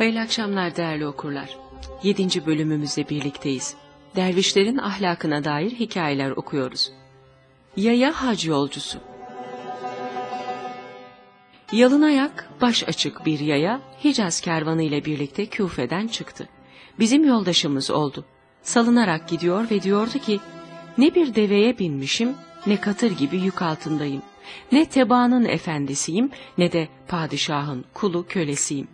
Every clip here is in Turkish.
Hayırlı akşamlar değerli okurlar. Yedinci bölümümüzde birlikteyiz. Dervişlerin ahlakına dair hikayeler okuyoruz. Yaya hac yolcusu Yalın ayak, baş açık bir yaya Hicaz kervanı ile birlikte Küfe'den çıktı. Bizim yoldaşımız oldu. Salınarak gidiyor ve diyordu ki, ne bir deveye binmişim, ne katır gibi yük altındayım. Ne tebaanın efendisiyim, ne de padişahın kulu kölesiyim.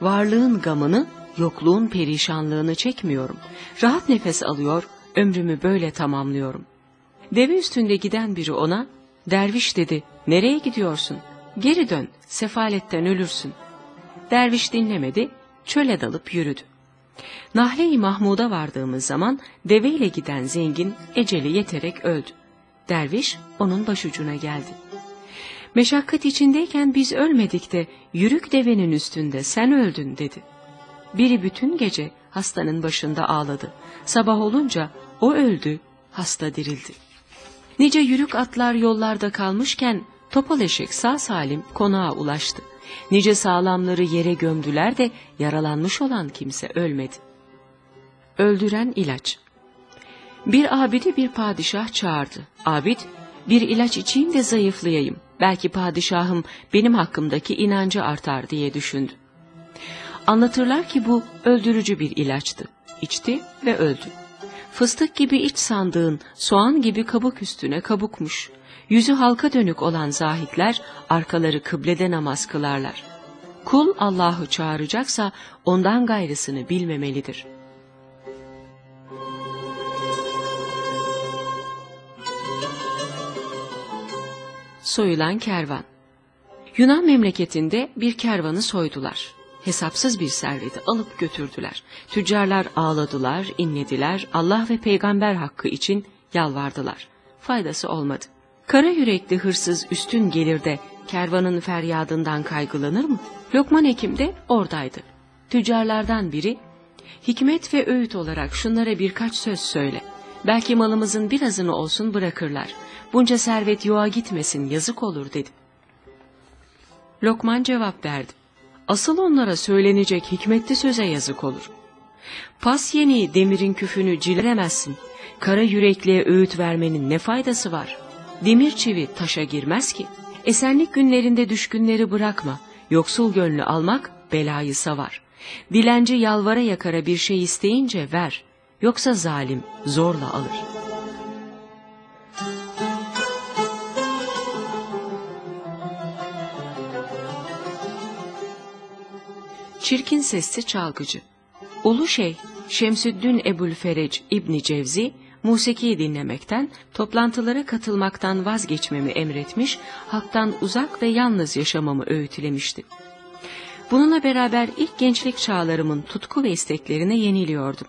Varlığın gamını, yokluğun perişanlığını çekmiyorum. Rahat nefes alıyor, ömrümü böyle tamamlıyorum. Deve üstünde giden biri ona, derviş dedi, nereye gidiyorsun? Geri dön, sefaletten ölürsün. Derviş dinlemedi, çöle dalıp yürüdü. Nahle-i Mahmud'a vardığımız zaman deveyle giden zengin eceli yeterek öldü. Derviş onun başucuna geldi. Meşakkat içindeyken biz ölmedik de yürük devenin üstünde sen öldün dedi. Biri bütün gece hastanın başında ağladı. Sabah olunca o öldü, hasta dirildi. Nice yürük atlar yollarda kalmışken topal eşek sağ salim konağa ulaştı. Nice sağlamları yere gömdüler de yaralanmış olan kimse ölmedi. Öldüren ilaç Bir abidi bir padişah çağırdı. Abid, bir ilaç içeyim de zayıflayayım. Belki padişahım benim hakkımdaki inancı artar diye düşündü. Anlatırlar ki bu öldürücü bir ilaçtı. İçti ve öldü. Fıstık gibi iç sandığın soğan gibi kabuk üstüne kabukmuş. Yüzü halka dönük olan zahitler arkaları kıblede namaz kılarlar. Kul Allah'ı çağıracaksa ondan gayrısını bilmemelidir. Soyulan kervan Yunan memleketinde bir kervanı soydular. Hesapsız bir serveti alıp götürdüler. Tüccarlar ağladılar, inlediler, Allah ve peygamber hakkı için yalvardılar. Faydası olmadı. Kara yürekli hırsız üstün gelir de kervanın feryadından kaygılanır mı? Lokman Hekim de oradaydı. Tüccarlardan biri, hikmet ve öğüt olarak şunlara birkaç söz söyle. Belki malımızın birazını olsun bırakırlar. Bunca servet yoğa gitmesin yazık olur dedi. Lokman cevap verdi. Asıl onlara söylenecek hikmetli söze yazık olur. Pas yeni demirin küfünü cileremezsin. Kara yürekliye öğüt vermenin ne faydası var? Demir çivi taşa girmez ki. Esenlik günlerinde düşkünleri bırakma. Yoksul gönlü almak belayı savar. Dilenci yalvara yakara bir şey isteyince ver. Yoksa zalim zorla alır. Çirkin sesli çalgıcı Ulu şey Şemsüddin Ebulferec İbni Cevzi musiki dinlemekten, toplantılara katılmaktan vazgeçmemi emretmiş, halktan uzak ve yalnız yaşamamı öğütlemişti. Bununla beraber ilk gençlik çağlarımın tutku ve isteklerine yeniliyordum.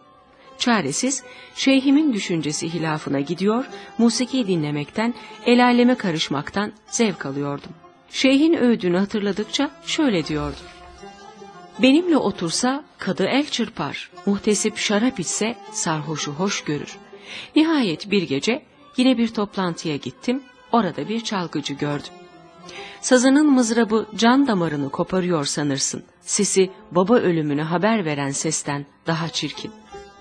Çaresiz, şeyhimin düşüncesi hilafına gidiyor, musiki dinlemekten, el aleme karışmaktan zevk alıyordum. Şeyhin öğüdünü hatırladıkça şöyle diyordu. Benimle otursa kadı el çırpar, muhtesip şarap içse sarhoşu hoş görür. Nihayet bir gece yine bir toplantıya gittim, orada bir çalgıcı gördüm. Sazının mızrabı can damarını koparıyor sanırsın. Sesi baba ölümünü haber veren sesten daha çirkin.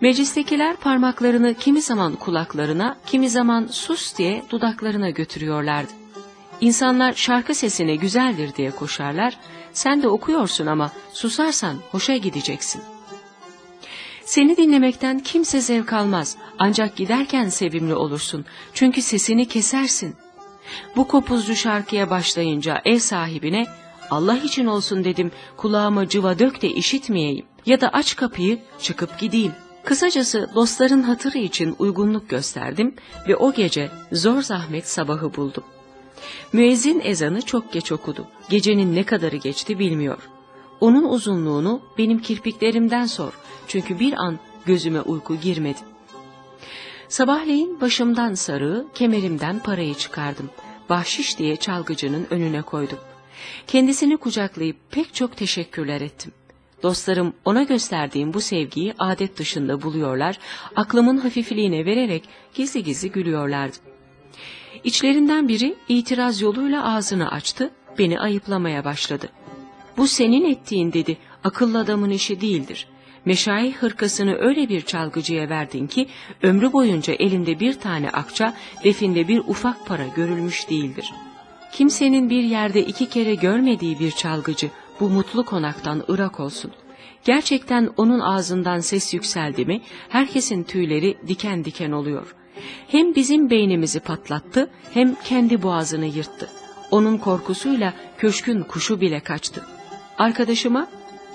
Meclistekiler parmaklarını kimi zaman kulaklarına, kimi zaman sus diye dudaklarına götürüyorlardı. İnsanlar şarkı sesine güzeldir diye koşarlar, sen de okuyorsun ama susarsan hoşa gideceksin. Seni dinlemekten kimse zevk almaz ancak giderken sevimli olursun çünkü sesini kesersin. Bu kopuzcu şarkıya başlayınca ev sahibine Allah için olsun dedim kulağıma cıva dök de işitmeyeyim ya da aç kapıyı çıkıp gideyim. Kısacası dostların hatırı için uygunluk gösterdim ve o gece zor zahmet sabahı buldum. Müezzin ezanı çok geç okudu. Gecenin ne kadarı geçti bilmiyor. Onun uzunluğunu benim kirpiklerimden sor. Çünkü bir an gözüme uyku girmedi. Sabahleyin başımdan sarığı, kemerimden parayı çıkardım. Bahşiş diye çalgıcının önüne koydum. Kendisini kucaklayıp pek çok teşekkürler ettim. Dostlarım ona gösterdiğim bu sevgiyi adet dışında buluyorlar, aklımın hafifliğine vererek gizli gizli gülüyorlardı. İçlerinden biri itiraz yoluyla ağzını açtı, beni ayıplamaya başladı. Bu senin ettiğin dedi, Akıllı adamın işi değildir. Meşayih hırkasını öyle bir çalgıcıya verdin ki ömrü boyunca elinde bir tane akça, definde bir ufak para görülmüş değildir. Kimsenin bir yerde iki kere görmediği bir çalgıcı bu mutlu konaktan ırak olsun. Gerçekten onun ağzından ses yükseldi mi herkesin tüyleri diken diken oluyor. Hem bizim beynimizi patlattı hem kendi boğazını yırttı. Onun korkusuyla köşkün kuşu bile kaçtı. Arkadaşıma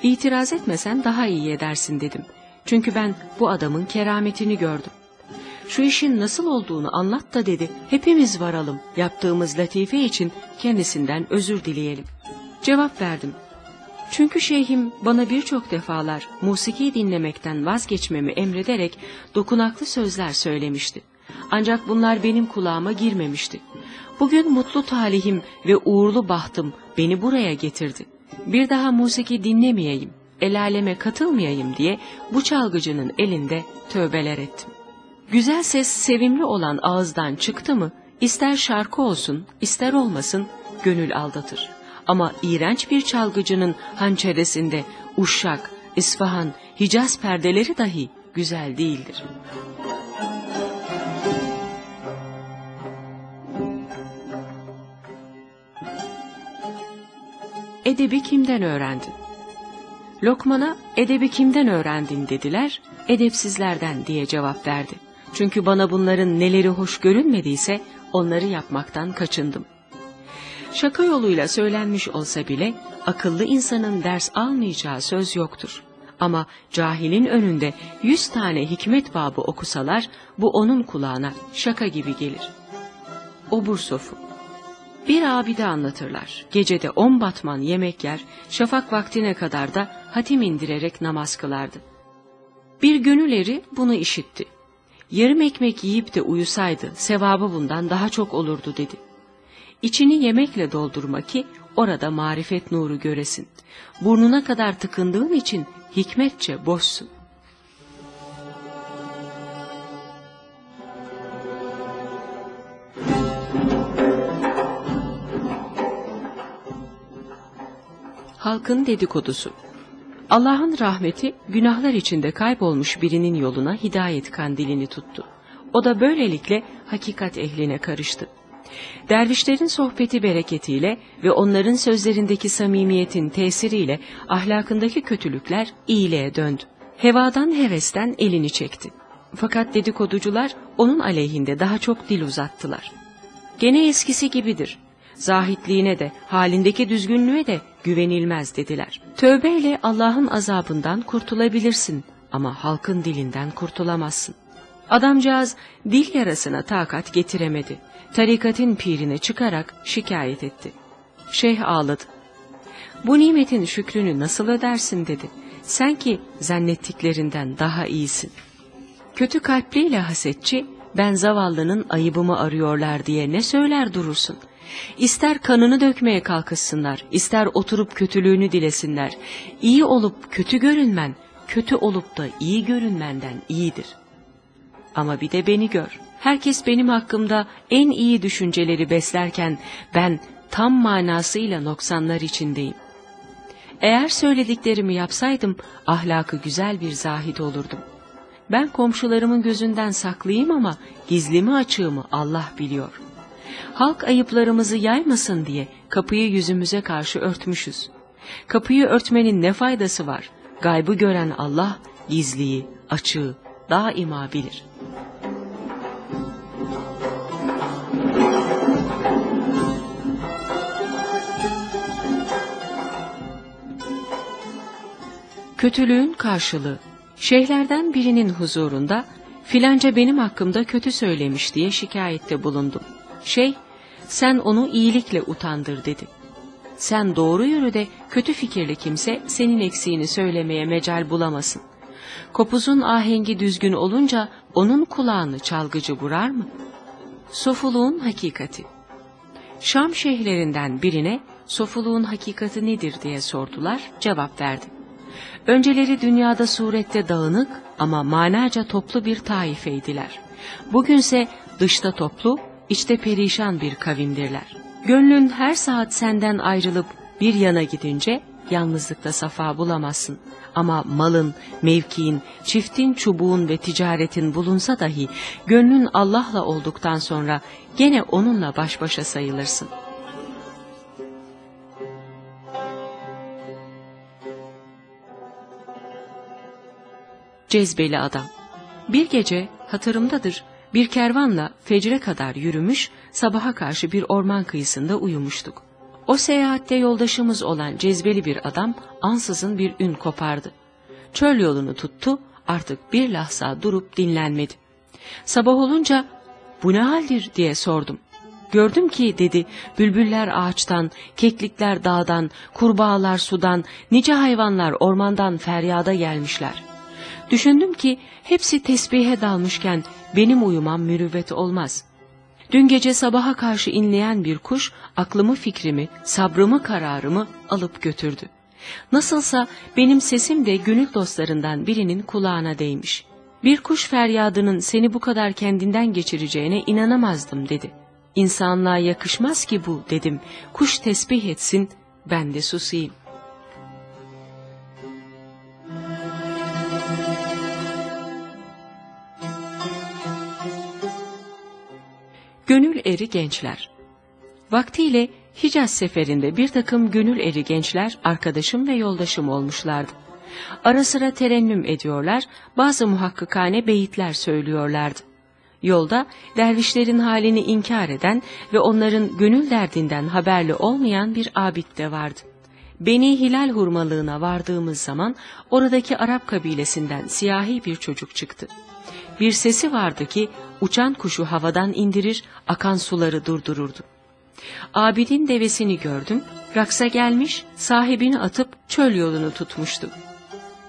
itiraz etmesen daha iyi edersin dedim. Çünkü ben bu adamın kerametini gördüm. Şu işin nasıl olduğunu anlat da dedi. Hepimiz varalım. Yaptığımız latife için kendisinden özür dileyelim. Cevap verdim. Çünkü şeyhim bana birçok defalar musiki dinlemekten vazgeçmemi emrederek dokunaklı sözler söylemişti. Ancak bunlar benim kulağıma girmemişti. Bugün mutlu talihim ve uğurlu bahtım beni buraya getirdi. Bir daha musiki dinlemeyeyim, el aleme katılmayayım diye bu çalgıcının elinde tövbeler ettim. Güzel ses sevimli olan ağızdan çıktı mı, ister şarkı olsun, ister olmasın, gönül aldatır. Ama iğrenç bir çalgıcının hançeresinde Uşşak, İsfahan, Hicaz perdeleri dahi güzel değildir. Edebi kimden öğrendin? Lokman'a edebi kimden öğrendin dediler, edepsizlerden diye cevap verdi. Çünkü bana bunların neleri hoş görünmediyse onları yapmaktan kaçındım. Şaka yoluyla söylenmiş olsa bile akıllı insanın ders almayacağı söz yoktur. Ama cahilin önünde yüz tane hikmet babı okusalar bu onun kulağına şaka gibi gelir. Obur sofu bir abide anlatırlar. Gecede on batman yemek yer, şafak vaktine kadar da hatim indirerek namaz kılardı. Bir gönül eri bunu işitti. Yarım ekmek yiyip de uyusaydı sevabı bundan daha çok olurdu dedi. İçini yemekle doldurma ki orada marifet nuru göresin. Burnuna kadar tıkındığın için hikmetçe boşsun. Halkın dedikodusu Allah'ın rahmeti günahlar içinde kaybolmuş birinin yoluna hidayet kandilini tuttu. O da böylelikle hakikat ehline karıştı. Dervişlerin sohbeti bereketiyle ve onların sözlerindeki samimiyetin tesiriyle ahlakındaki kötülükler iyiliğe döndü. Hevadan hevesten elini çekti. Fakat dedikoducular onun aleyhinde daha çok dil uzattılar. Gene eskisi gibidir. Zahitliğine de, halindeki düzgünlüğe de güvenilmez dediler. Tövbeyle Allah'ın azabından kurtulabilirsin ama halkın dilinden kurtulamazsın. Adamcağız dil yarasına takat getiremedi. Tarikatın pirine çıkarak şikayet etti. Şeyh ağladı. Bu nimetin şükrünü nasıl ödersin dedi. Sen ki zannettiklerinden daha iyisin. Kötü kalpliyle hasetçi ben zavallının ayıbımı arıyorlar diye ne söyler durursun. İster kanını dökmeye kalkışsınlar, ister oturup kötülüğünü dilesinler. İyi olup kötü görünmen, kötü olup da iyi görünmenden iyidir. Ama bir de beni gör. Herkes benim hakkımda en iyi düşünceleri beslerken ben tam manasıyla noksanlar içindeyim. Eğer söylediklerimi yapsaydım ahlakı güzel bir zahid olurdum. Ben komşularımın gözünden saklıyım ama gizlimi açığımı Allah biliyor. Halk ayıplarımızı yaymasın diye kapıyı yüzümüze karşı örtmüşüz. Kapıyı örtmenin ne faydası var? Gaybı gören Allah gizliyi, açığı daima bilir. Kötülüğün karşılığı Şeyhlerden birinin huzurunda filanca benim hakkımda kötü söylemiş diye şikayette bulundum. Şey, sen onu iyilikle utandır dedi. Sen doğru yürü de kötü fikirli kimse senin eksiğini söylemeye mecal bulamasın. Kopuzun ahengi düzgün olunca onun kulağını çalgıcı vurar mı? Sofuluğun hakikati Şam şeyhlerinden birine sofuluğun hakikati nedir diye sordular, cevap verdi. Önceleri dünyada surette dağınık ama manaca toplu bir taifeydiler. Bugünse dışta toplu, içte perişan bir kavimdirler. Gönlün her saat senden ayrılıp bir yana gidince yalnızlıkta safa bulamazsın. Ama malın, mevkiin, çiftin, çubuğun ve ticaretin bulunsa dahi gönlün Allah'la olduktan sonra gene onunla baş başa sayılırsın. Cezbeli adam Bir gece hatırımdadır bir kervanla fecre kadar yürümüş, sabaha karşı bir orman kıyısında uyumuştuk. O seyahatte yoldaşımız olan cezbeli bir adam ansızın bir ün kopardı. Çöl yolunu tuttu, artık bir lahza durup dinlenmedi. Sabah olunca bu ne haldir diye sordum. Gördüm ki dedi bülbüller ağaçtan, keklikler dağdan, kurbağalar sudan, nice hayvanlar ormandan feryada gelmişler. Düşündüm ki hepsi tesbihe dalmışken benim uyumam mürüvvet olmaz. Dün gece sabaha karşı inleyen bir kuş aklımı fikrimi, sabrımı kararımı alıp götürdü. Nasılsa benim sesim de gönül dostlarından birinin kulağına değmiş. Bir kuş feryadının seni bu kadar kendinden geçireceğine inanamazdım dedi. İnsanlığa yakışmaz ki bu dedim. Kuş tesbih etsin, ben de susayım. Eri gençler Vaktiyle Hicaz seferinde bir takım gönül eri gençler arkadaşım ve yoldaşım olmuşlardı. Ara sıra terennüm ediyorlar, bazı muhakkikane beyitler söylüyorlardı. Yolda dervişlerin halini inkar eden ve onların gönül derdinden haberli olmayan bir abid de vardı. Beni Hilal hurmalığına vardığımız zaman oradaki Arap kabilesinden siyahi bir çocuk çıktı. Bir sesi vardı ki uçan kuşu havadan indirir, akan suları durdururdu. Abidin devesini gördüm, raksa gelmiş, sahibini atıp çöl yolunu tutmuştu.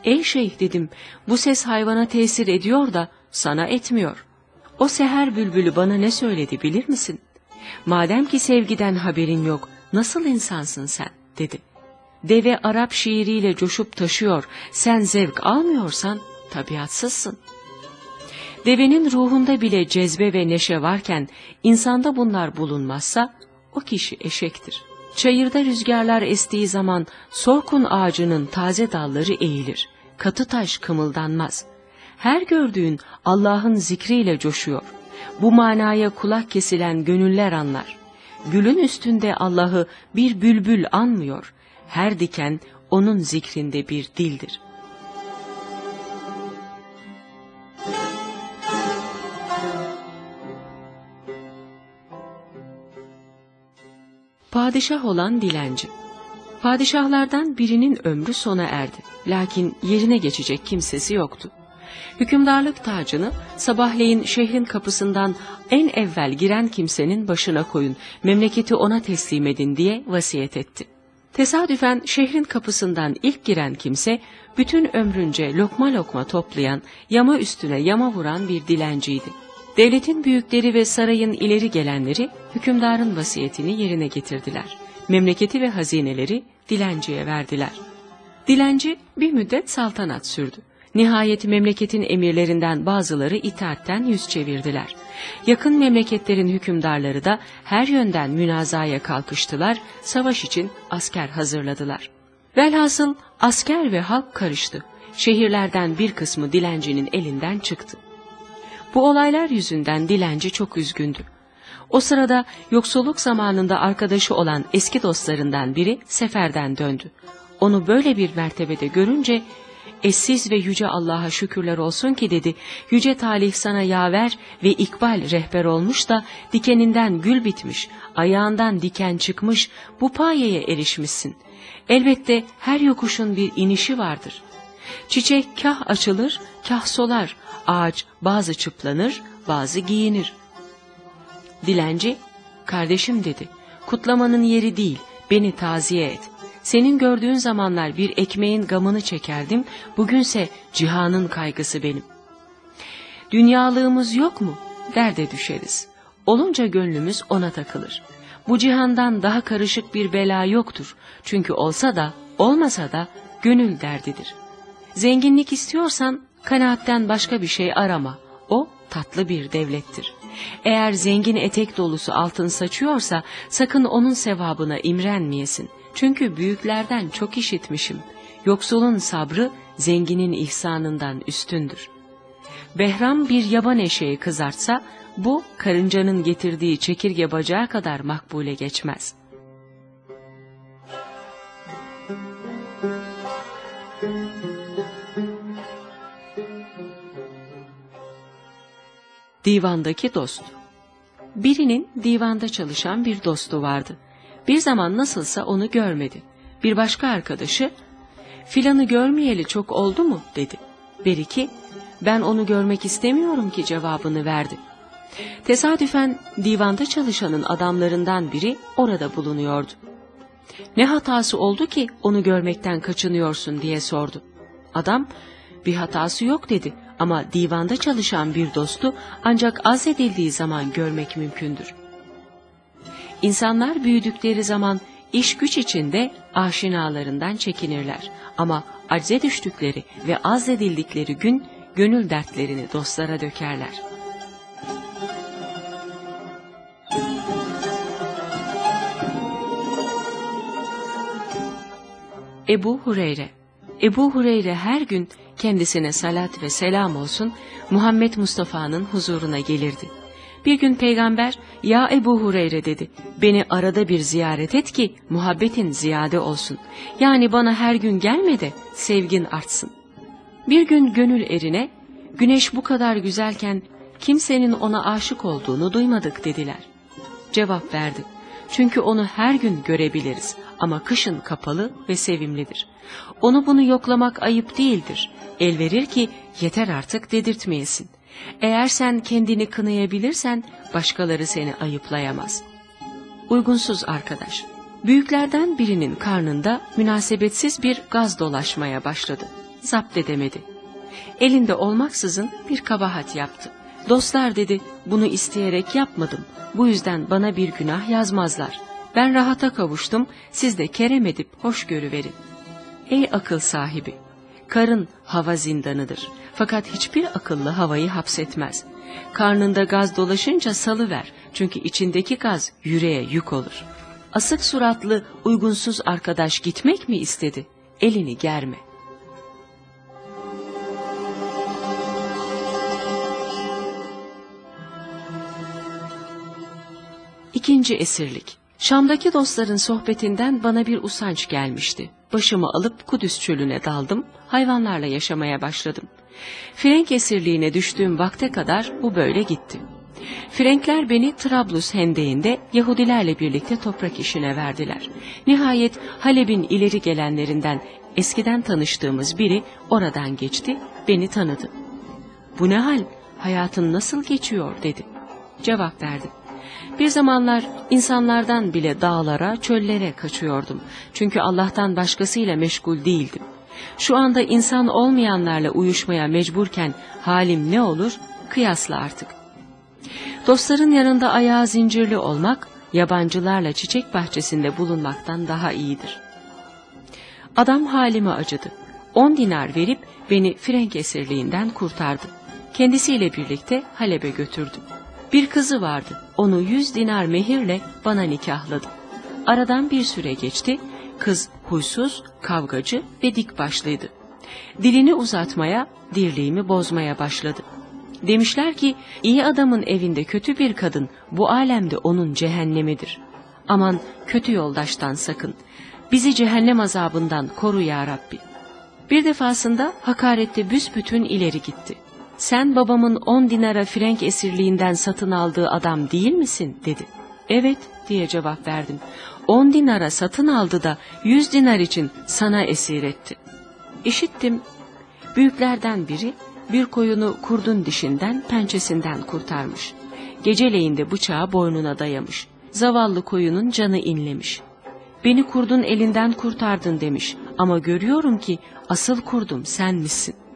Ey şeyh dedim, bu ses hayvana tesir ediyor da sana etmiyor. O seher bülbülü bana ne söyledi bilir misin? Madem ki sevgiden haberin yok, nasıl insansın sen, dedi. Deve Arap şiiriyle coşup taşıyor, sen zevk almıyorsan tabiatsızsın. Devenin ruhunda bile cezbe ve neşe varken insanda bunlar bulunmazsa o kişi eşektir. Çayırda rüzgarlar estiği zaman sorkun ağacının taze dalları eğilir. Katı taş kımıldanmaz. Her gördüğün Allah'ın zikriyle coşuyor. Bu manaya kulak kesilen gönüller anlar. Gülün üstünde Allah'ı bir bülbül anmıyor. Her diken onun zikrinde bir dildir.'' Padişah olan dilenci. Padişahlardan birinin ömrü sona erdi. Lakin yerine geçecek kimsesi yoktu. Hükümdarlık tacını sabahleyin şehrin kapısından en evvel giren kimsenin başına koyun, memleketi ona teslim edin diye vasiyet etti. Tesadüfen şehrin kapısından ilk giren kimse, bütün ömrünce lokma lokma toplayan, yama üstüne yama vuran bir dilenciydi. Devletin büyükleri ve sarayın ileri gelenleri hükümdarın vasiyetini yerine getirdiler. Memleketi ve hazineleri dilenciye verdiler. Dilenci bir müddet saltanat sürdü. Nihayet memleketin emirlerinden bazıları itaatten yüz çevirdiler. Yakın memleketlerin hükümdarları da her yönden münazaya kalkıştılar, savaş için asker hazırladılar. Velhasıl asker ve halk karıştı. Şehirlerden bir kısmı dilencinin elinden çıktı. Bu olaylar yüzünden dilenci çok üzgündü. O sırada yoksulluk zamanında arkadaşı olan eski dostlarından biri seferden döndü. Onu böyle bir mertebede görünce eşsiz ve yüce Allah'a şükürler olsun ki dedi, yüce talih sana yaver ve ikbal rehber olmuş da dikeninden gül bitmiş, ayağından diken çıkmış, bu payeye erişmişsin. Elbette her yokuşun bir inişi vardır. Çiçek kah açılır, kah solar, ağaç bazı çıplanır, bazı giyinir. Dilenci, kardeşim dedi, kutlamanın yeri değil, beni taziye et. Senin gördüğün zamanlar bir ekmeğin gamını çekerdim, bugünse cihanın kaygısı benim. Dünyalığımız yok mu? Derde düşeriz. Olunca gönlümüz ona takılır. Bu cihandan daha karışık bir bela yoktur. Çünkü olsa da, olmasa da gönül derdidir. Zenginlik istiyorsan Kanaatten başka bir şey arama. O tatlı bir devlettir. Eğer zengin etek dolusu altın saçıyorsa sakın onun sevabına imrenmeyesin. Çünkü büyüklerden çok işitmişim. Yoksulun sabrı zenginin ihsanından üstündür. Behram bir yaban eşeği kızartsa, bu karıncanın getirdiği çekirge bacağı kadar makbule geçmez. Divandaki dost Birinin divanda çalışan bir dostu vardı. Bir zaman nasılsa onu görmedi. Bir başka arkadaşı, filanı görmeyeli çok oldu mu dedi. Beriki, ben onu görmek istemiyorum ki cevabını verdi. Tesadüfen divanda çalışanın adamlarından biri orada bulunuyordu. Ne hatası oldu ki onu görmekten kaçınıyorsun diye sordu. Adam, bir hatası yok dedi ama divanda çalışan bir dostu ancak azledildiği zaman görmek mümkündür. İnsanlar büyüdükleri zaman iş güç içinde aşinalarından çekinirler ama acze düştükleri ve azledildikleri gün gönül dertlerini dostlara dökerler. Ebu Hureyre Ebu Hureyre her gün kendisine salat ve selam olsun Muhammed Mustafa'nın huzuruna gelirdi. Bir gün peygamber ya Ebu Hureyre dedi beni arada bir ziyaret et ki muhabbetin ziyade olsun. Yani bana her gün gelme de sevgin artsın. Bir gün gönül erine güneş bu kadar güzelken kimsenin ona aşık olduğunu duymadık dediler. Cevap verdi. Çünkü onu her gün görebiliriz ama kışın kapalı ve sevimlidir. Onu bunu yoklamak ayıp değildir. El verir ki yeter artık dedirtmeyesin. Eğer sen kendini kınayabilirsen başkaları seni ayıplayamaz. Uygunsuz arkadaş. Büyüklerden birinin karnında münasebetsiz bir gaz dolaşmaya başladı. Zapt edemedi. Elinde olmaksızın bir kabahat yaptı. Dostlar dedi, bunu isteyerek yapmadım. Bu yüzden bana bir günah yazmazlar. Ben rahata kavuştum, siz de kerem edip hoşgörü verin. Ey akıl sahibi! Karın hava zindanıdır. Fakat hiçbir akıllı havayı hapsetmez. Karnında gaz dolaşınca salıver. Çünkü içindeki gaz yüreğe yük olur. Asık suratlı, uygunsuz arkadaş gitmek mi istedi? Elini germe. İkinci esirlik. Şam'daki dostların sohbetinden bana bir usanç gelmişti. Başımı alıp Kudüs çölüne daldım, hayvanlarla yaşamaya başladım. Frenk esirliğine düştüğüm vakte kadar bu böyle gitti. Frenkler beni Trablus hendeğinde Yahudilerle birlikte toprak işine verdiler. Nihayet Halep'in ileri gelenlerinden eskiden tanıştığımız biri oradan geçti, beni tanıdı. Bu ne hal, hayatın nasıl geçiyor dedi. Cevap verdim. Bir zamanlar insanlardan bile dağlara, çöllere kaçıyordum. Çünkü Allah'tan başkasıyla meşgul değildim. Şu anda insan olmayanlarla uyuşmaya mecburken halim ne olur? Kıyasla artık. Dostların yanında ayağı zincirli olmak, yabancılarla çiçek bahçesinde bulunmaktan daha iyidir. Adam halime acıdı. On dinar verip beni Frenk esirliğinden kurtardı. Kendisiyle birlikte Halep'e götürdü. Bir kızı vardı. Onu yüz dinar mehirle bana nikahladı. Aradan bir süre geçti. Kız huysuz, kavgacı ve dik başlıydı. Dilini uzatmaya, dirliğimi bozmaya başladı. Demişler ki iyi adamın evinde kötü bir kadın bu alemde onun cehennemidir. Aman kötü yoldaştan sakın. Bizi cehennem azabından koru ya Rabbi. Bir defasında hakarette büsbütün ileri gitti sen babamın on dinara Frenk esirliğinden satın aldığı adam değil misin dedi. Evet diye cevap verdim. On dinara satın aldı da yüz dinar için sana esir etti. İşittim. Büyüklerden biri bir koyunu kurdun dişinden pençesinden kurtarmış. Geceleyin de bıçağı boynuna dayamış. Zavallı koyunun canı inlemiş. Beni kurdun elinden kurtardın demiş ama görüyorum ki asıl kurdum sen misin?''